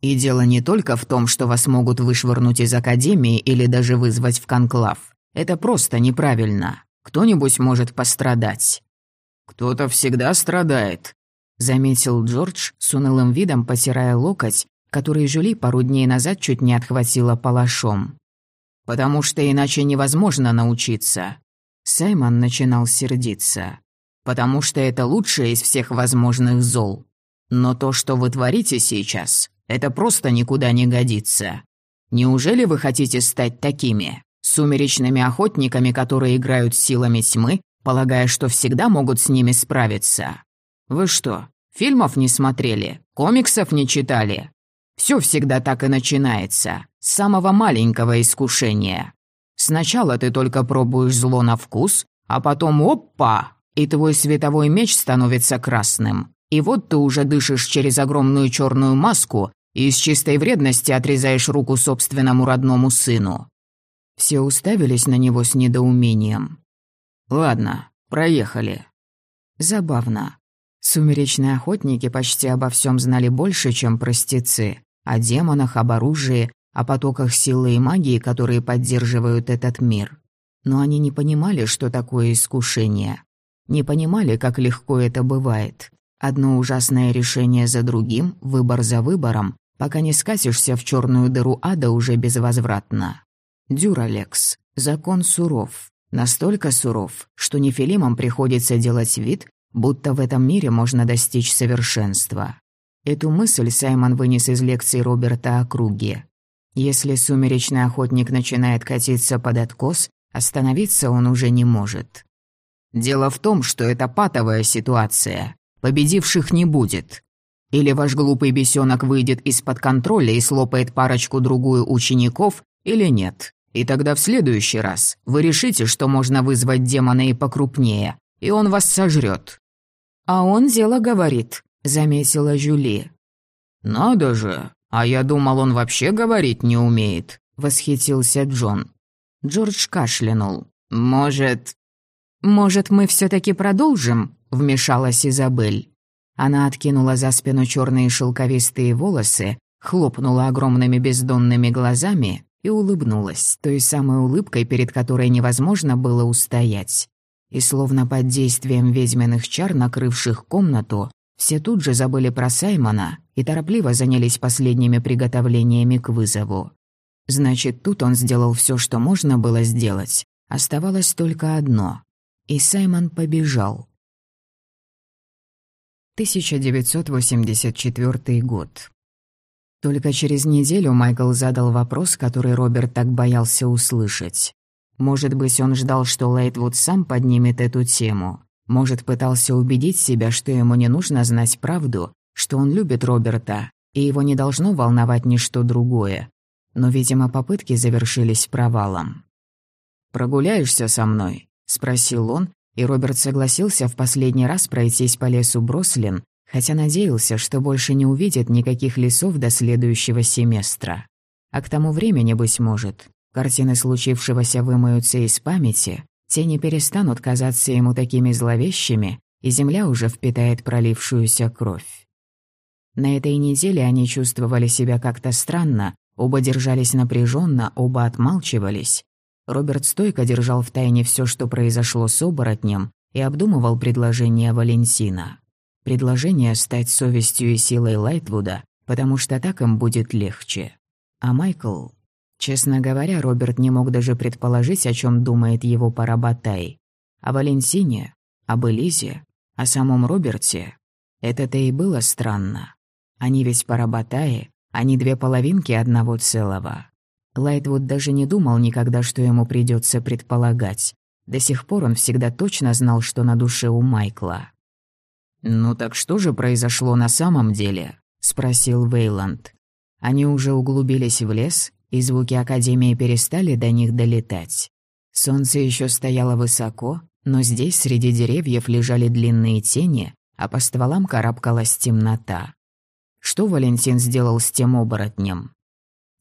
И дело не только в том, что вас могут вышвырнуть из академии или даже вызвать в конклав. Это просто неправильно. Кто-нибудь может пострадать. «Кто-то всегда страдает», — заметил Джордж с унылым видом, потирая локоть, который Жюли пару дней назад чуть не отхватила палашом. «Потому что иначе невозможно научиться». Саймон начинал сердиться. «Потому что это лучшее из всех возможных зол. Но то, что вы творите сейчас, это просто никуда не годится. Неужели вы хотите стать такими? Сумеречными охотниками, которые играют силами тьмы полагая, что всегда могут с ними справиться. Вы что, фильмов не смотрели, комиксов не читали? Все всегда так и начинается, с самого маленького искушения. Сначала ты только пробуешь зло на вкус, а потом опа, и твой световой меч становится красным. И вот ты уже дышишь через огромную черную маску и из чистой вредности отрезаешь руку собственному родному сыну. Все уставились на него с недоумением. Ладно, проехали. Забавно. Сумеречные охотники почти обо всем знали больше, чем простецы. О демонах, об оружии, о потоках силы и магии, которые поддерживают этот мир. Но они не понимали, что такое искушение. Не понимали, как легко это бывает. Одно ужасное решение за другим, выбор за выбором, пока не скатишься в черную дыру ада уже безвозвратно. Дюралекс. Закон суров. Настолько суров, что нефилимам приходится делать вид, будто в этом мире можно достичь совершенства. Эту мысль Саймон вынес из лекции Роберта о круге. Если сумеречный охотник начинает катиться под откос, остановиться он уже не может. Дело в том, что это патовая ситуация. Победивших не будет. Или ваш глупый бесенок выйдет из-под контроля и слопает парочку-другую учеников, или нет. И тогда в следующий раз вы решите, что можно вызвать демона и покрупнее, и он вас сожрет. «А он дело говорит», — заметила Жюли. «Надо же! А я думал, он вообще говорить не умеет», — восхитился Джон. Джордж кашлянул. «Может...» «Может, мы все таки продолжим?» — вмешалась Изабель. Она откинула за спину черные шелковистые волосы, хлопнула огромными бездонными глазами и улыбнулась, той самой улыбкой, перед которой невозможно было устоять. И словно под действием ведьминых чар, накрывших комнату, все тут же забыли про Саймона и торопливо занялись последними приготовлениями к вызову. Значит, тут он сделал все, что можно было сделать. Оставалось только одно. И Саймон побежал. 1984 год. Только через неделю Майкл задал вопрос, который Роберт так боялся услышать. Может быть, он ждал, что Лейтвуд сам поднимет эту тему. Может, пытался убедить себя, что ему не нужно знать правду, что он любит Роберта, и его не должно волновать ничто другое. Но, видимо, попытки завершились провалом. «Прогуляешься со мной?» — спросил он, и Роберт согласился в последний раз пройтись по лесу Брослин, хотя надеялся, что больше не увидит никаких лесов до следующего семестра. А к тому времени, быть может, картины случившегося вымоются из памяти, тени перестанут казаться ему такими зловещими, и земля уже впитает пролившуюся кровь. На этой неделе они чувствовали себя как-то странно, оба держались напряженно, оба отмалчивались. Роберт стойко держал в тайне все, что произошло с оборотнем, и обдумывал предложение Валентина. Предложение стать совестью и силой Лайтвуда, потому что так им будет легче. А Майкл... Честно говоря, Роберт не мог даже предположить, о чем думает его Парабатай. О Валентине, об Элизе, о самом Роберте. Это-то и было странно. Они ведь Парабатаи, они две половинки одного целого. Лайтвуд даже не думал никогда, что ему придется предполагать. До сих пор он всегда точно знал, что на душе у Майкла. «Ну так что же произошло на самом деле?» — спросил Вейланд. Они уже углубились в лес, и звуки Академии перестали до них долетать. Солнце еще стояло высоко, но здесь среди деревьев лежали длинные тени, а по стволам карабкалась темнота. Что Валентин сделал с тем оборотнем?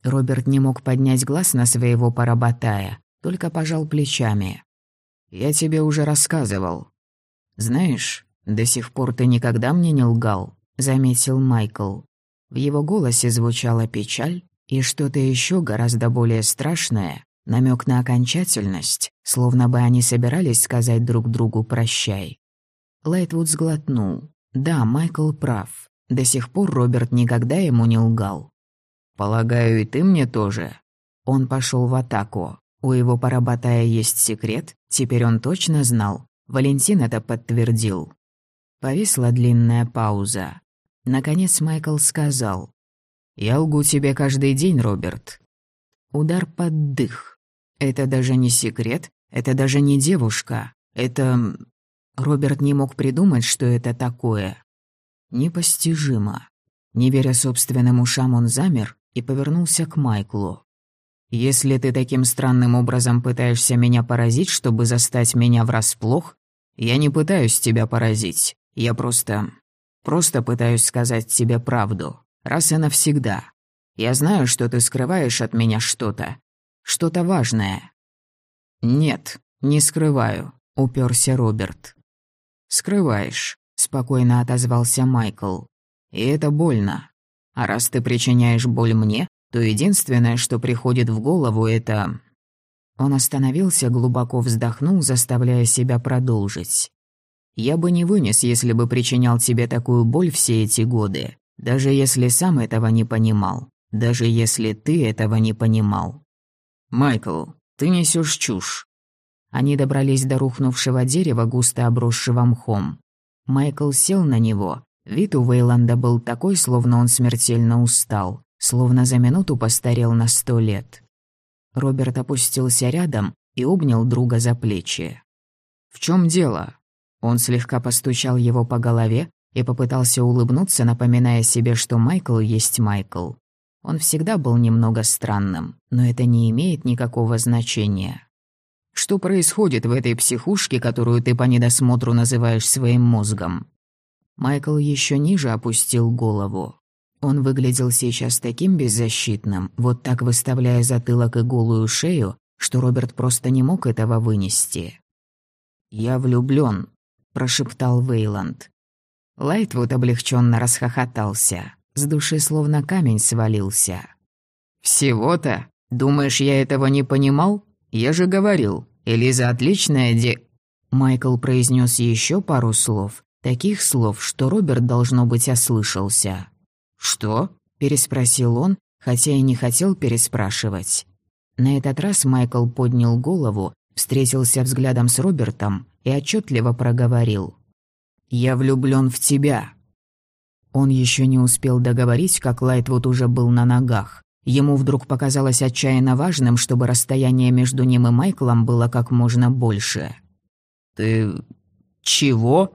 Роберт не мог поднять глаз на своего поработая, только пожал плечами. «Я тебе уже рассказывал. Знаешь, до сих пор ты никогда мне не лгал», — заметил Майкл. В его голосе звучала печаль и что-то еще гораздо более страшное, намек на окончательность, словно бы они собирались сказать друг другу «прощай». Лайтвуд сглотнул. Да, Майкл прав. До сих пор Роберт никогда ему не лгал. «Полагаю, и ты мне тоже». Он пошел в атаку. У его парабатая есть секрет, теперь он точно знал. Валентин это подтвердил. Повисла длинная пауза. Наконец Майкл сказал. «Я лгу тебе каждый день, Роберт». Удар под дых. Это даже не секрет, это даже не девушка. Это... Роберт не мог придумать, что это такое. Непостижимо. Не веря собственным ушам, он замер и повернулся к Майклу. «Если ты таким странным образом пытаешься меня поразить, чтобы застать меня врасплох, я не пытаюсь тебя поразить. Я просто... Просто пытаюсь сказать тебе правду. Раз и навсегда. Я знаю, что ты скрываешь от меня что-то. Что-то важное». «Нет, не скрываю», — уперся Роберт. «Скрываешь», — спокойно отозвался Майкл. «И это больно. А раз ты причиняешь боль мне, то единственное, что приходит в голову, это...» Он остановился, глубоко вздохнул, заставляя себя продолжить. Я бы не вынес, если бы причинял тебе такую боль все эти годы, даже если сам этого не понимал, даже если ты этого не понимал. Майкл, ты несешь чушь. Они добрались до рухнувшего дерева, густо обросшего мхом. Майкл сел на него. Вид у Вейланда был такой, словно он смертельно устал, словно за минуту постарел на сто лет. Роберт опустился рядом и обнял друга за плечи. «В чем дело?» Он слегка постучал его по голове и попытался улыбнуться, напоминая себе, что Майкл есть Майкл. Он всегда был немного странным, но это не имеет никакого значения. Что происходит в этой психушке, которую ты по недосмотру называешь своим мозгом? Майкл еще ниже опустил голову. Он выглядел сейчас таким беззащитным, вот так выставляя затылок и голую шею, что Роберт просто не мог этого вынести. «Я влюблён», прошептал Вейланд. Лайтвуд облегченно расхохотался. С души словно камень свалился. «Всего-то? Думаешь, я этого не понимал? Я же говорил, Элиза отличная де...» Майкл произнес еще пару слов, таких слов, что Роберт, должно быть, ослышался. «Что?» – переспросил он, хотя и не хотел переспрашивать. На этот раз Майкл поднял голову, встретился взглядом с Робертом и отчетливо проговорил. «Я влюблён в тебя». Он еще не успел договорить, как Лайтвуд уже был на ногах. Ему вдруг показалось отчаянно важным, чтобы расстояние между ним и Майклом было как можно больше. «Ты... чего?»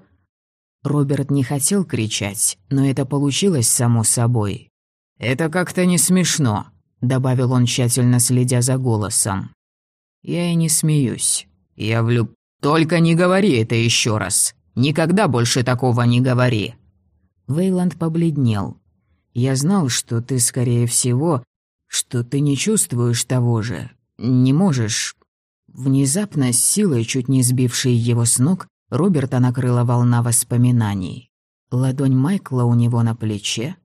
Роберт не хотел кричать, но это получилось само собой. «Это как-то не смешно», — добавил он, тщательно следя за голосом. «Я и не смеюсь. Я влюб...» «Только не говори это еще раз. Никогда больше такого не говори». Вейланд побледнел. «Я знал, что ты, скорее всего, что ты не чувствуешь того же. Не можешь...» Внезапно, с силой, чуть не сбившей его с ног, Роберта накрыла волна воспоминаний. Ладонь Майкла у него на плече,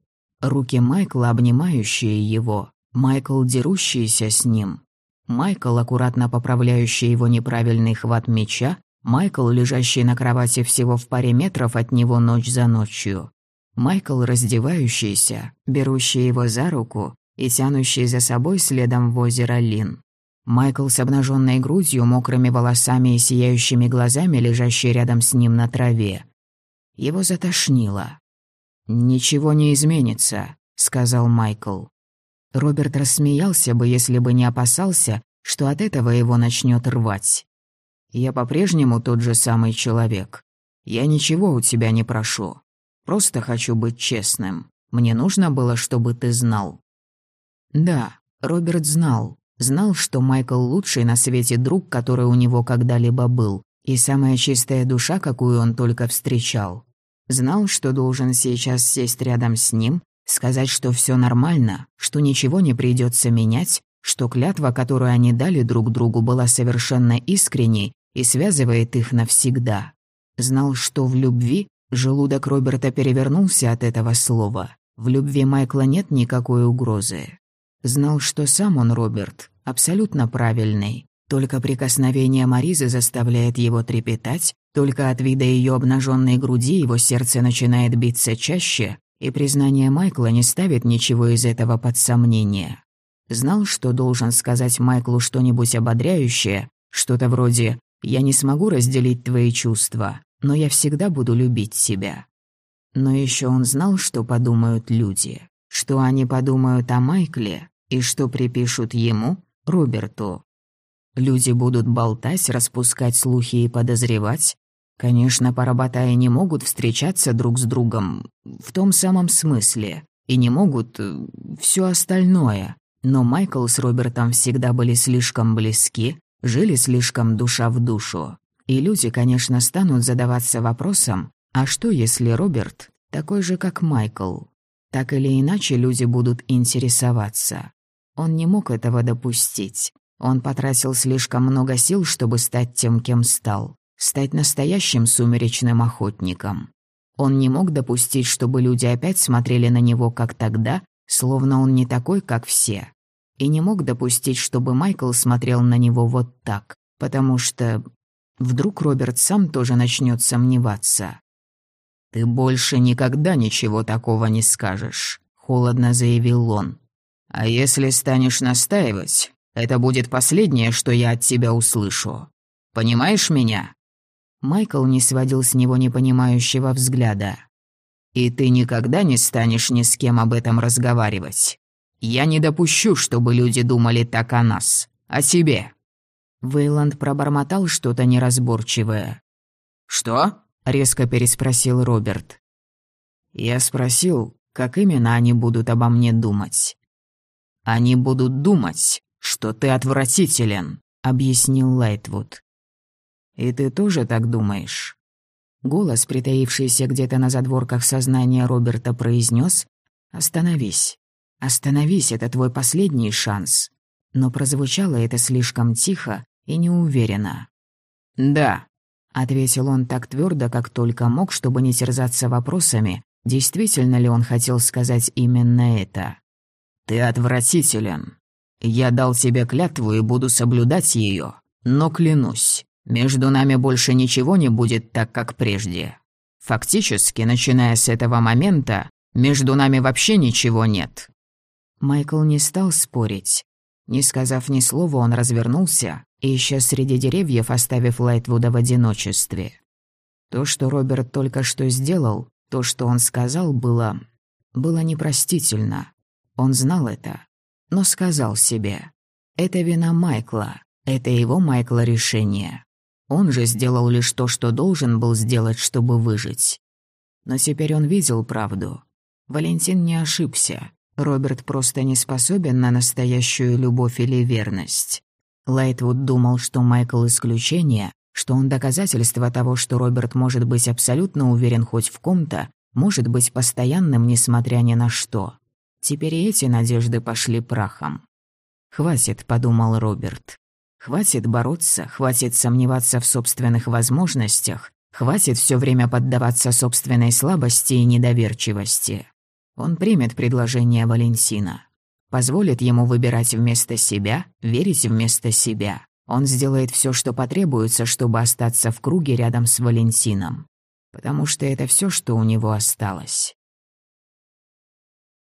руки Майкла, обнимающие его, Майкл, дерущийся с ним, Майкл, аккуратно поправляющий его неправильный хват меча, Майкл, лежащий на кровати всего в паре метров от него ночь за ночью. Майкл, раздевающийся, берущий его за руку и тянущий за собой следом в озеро Лин. Майкл с обнаженной грудью, мокрыми волосами и сияющими глазами, лежащий рядом с ним на траве. Его затошнило. «Ничего не изменится», — сказал Майкл. Роберт рассмеялся бы, если бы не опасался, что от этого его начнет рвать. «Я по-прежнему тот же самый человек. Я ничего у тебя не прошу. Просто хочу быть честным. Мне нужно было, чтобы ты знал». Да, Роберт знал. Знал, что Майкл лучший на свете друг, который у него когда-либо был. И самая чистая душа, какую он только встречал. Знал, что должен сейчас сесть рядом с ним, сказать, что все нормально, что ничего не придется менять, что клятва, которую они дали друг другу, была совершенно искренней и связывает их навсегда. Знал, что в любви желудок Роберта перевернулся от этого слова. В любви Майкла нет никакой угрозы. Знал, что сам он, Роберт, абсолютно правильный. Только прикосновение Маризы заставляет его трепетать, только от вида ее обнаженной груди его сердце начинает биться чаще, и признание Майкла не ставит ничего из этого под сомнение. Знал, что должен сказать Майклу что-нибудь ободряющее, что-то вроде «Я не смогу разделить твои чувства, но я всегда буду любить тебя». Но еще он знал, что подумают люди, что они подумают о Майкле и что припишут ему, Роберту. Люди будут болтать, распускать слухи и подозревать. Конечно, парабатаи не могут встречаться друг с другом в том самом смысле, и не могут э, все остальное. Но Майкл с Робертом всегда были слишком близки, жили слишком душа в душу. И люди, конечно, станут задаваться вопросом, а что если Роберт такой же, как Майкл? Так или иначе люди будут интересоваться. Он не мог этого допустить. Он потратил слишком много сил, чтобы стать тем, кем стал. Стать настоящим сумеречным охотником. Он не мог допустить, чтобы люди опять смотрели на него, как тогда, словно он не такой, как все. И не мог допустить, чтобы Майкл смотрел на него вот так, потому что вдруг Роберт сам тоже начнет сомневаться. «Ты больше никогда ничего такого не скажешь», — холодно заявил он. «А если станешь настаивать, это будет последнее, что я от тебя услышу. Понимаешь меня?» Майкл не сводил с него непонимающего взгляда. «И ты никогда не станешь ни с кем об этом разговаривать. Я не допущу, чтобы люди думали так о нас, о себе». Вейланд пробормотал что-то неразборчивое. «Что?» — резко переспросил Роберт. «Я спросил, как именно они будут обо мне думать». «Они будут думать, что ты отвратителен», — объяснил Лайтвуд. «И ты тоже так думаешь?» Голос, притаившийся где-то на задворках сознания Роберта, произнес «Остановись. Остановись, это твой последний шанс». Но прозвучало это слишком тихо и неуверенно. «Да», — ответил он так твердо, как только мог, чтобы не терзаться вопросами, действительно ли он хотел сказать именно это. «Ты отвратителен. Я дал тебе клятву и буду соблюдать ее, но клянусь, между нами больше ничего не будет так, как прежде. Фактически, начиная с этого момента, между нами вообще ничего нет». Майкл не стал спорить. Не сказав ни слова, он развернулся и исчез среди деревьев, оставив Лайтвуда в одиночестве. То, что Роберт только что сделал, то, что он сказал, было... было непростительно. Он знал это но сказал себе, это вина Майкла, это его Майкла решение. Он же сделал лишь то, что должен был сделать, чтобы выжить. Но теперь он видел правду. Валентин не ошибся. Роберт просто не способен на настоящую любовь или верность. Лайтвуд думал, что Майкл исключение, что он доказательство того, что Роберт может быть абсолютно уверен хоть в ком-то, может быть постоянным, несмотря ни на что. Теперь эти надежды пошли прахом. «Хватит», — подумал Роберт. «Хватит бороться, хватит сомневаться в собственных возможностях, хватит все время поддаваться собственной слабости и недоверчивости. Он примет предложение Валентина. Позволит ему выбирать вместо себя, верить вместо себя. Он сделает все, что потребуется, чтобы остаться в круге рядом с Валентином. Потому что это все, что у него осталось.